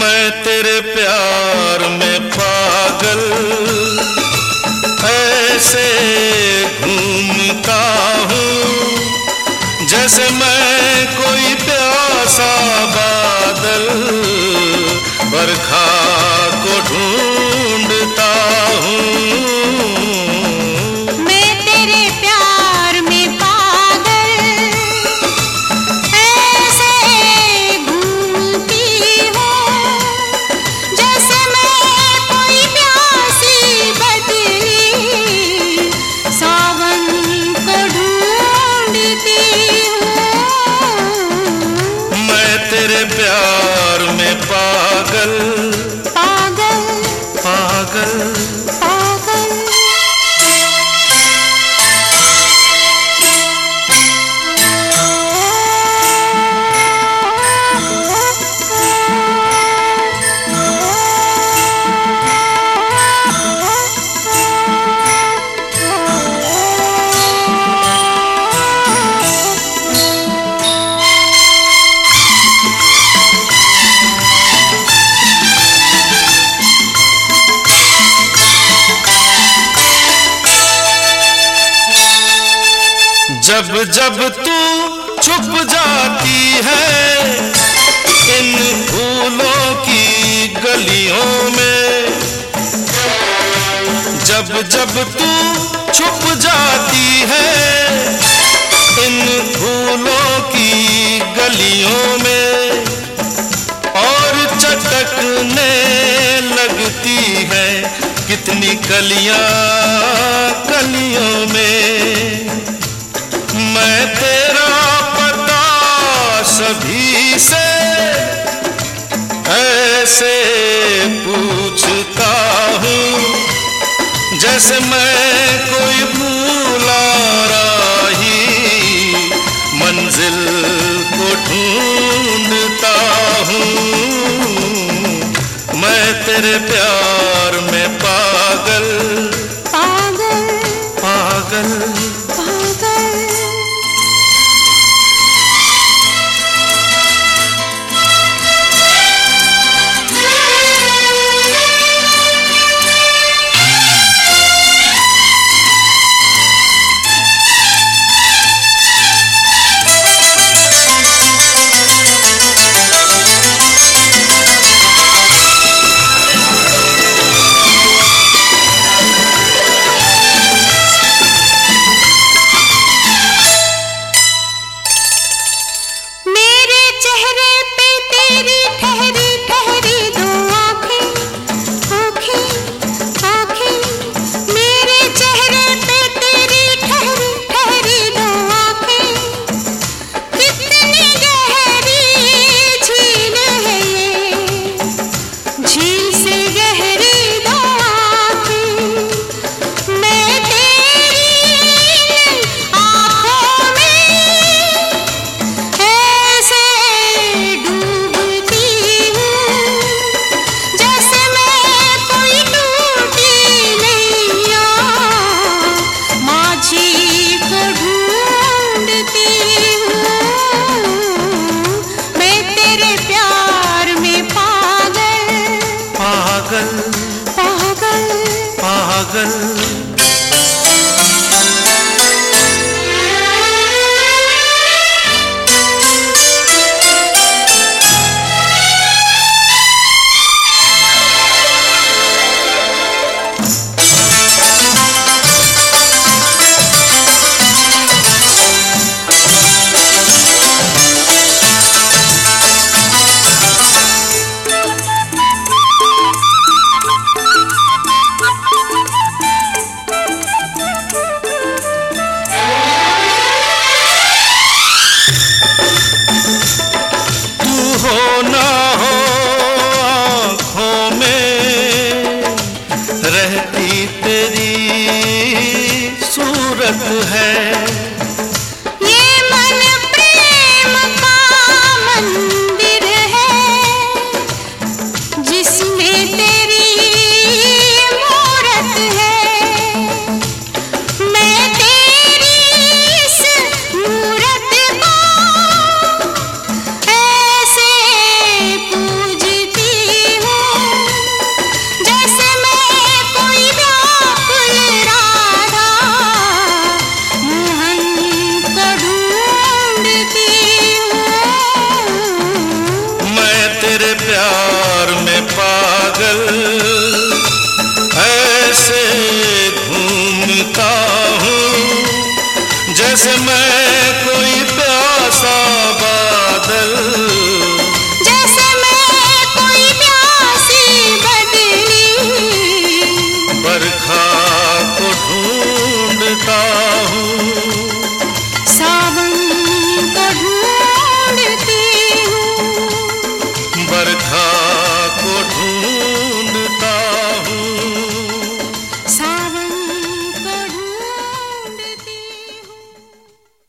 मैं तेरे प्यार में पागल घूमता हूँ जैसे मैं कोई प्यासा बादल बरखा तेरे प्यार में पागल जब जब तू छुप जाती है, इन फूलों की गलियों में। जब जब तू छुप जाती है, इन फूलों की गलियों में। और चटकने लगती है, कितनी कलियाँ कलियों में। ऐसे पूछता हूँ, जैसे मैं कोई भूला राही, मंजिल को ढूंढता हूँ, मैं तेरे प्यार पागल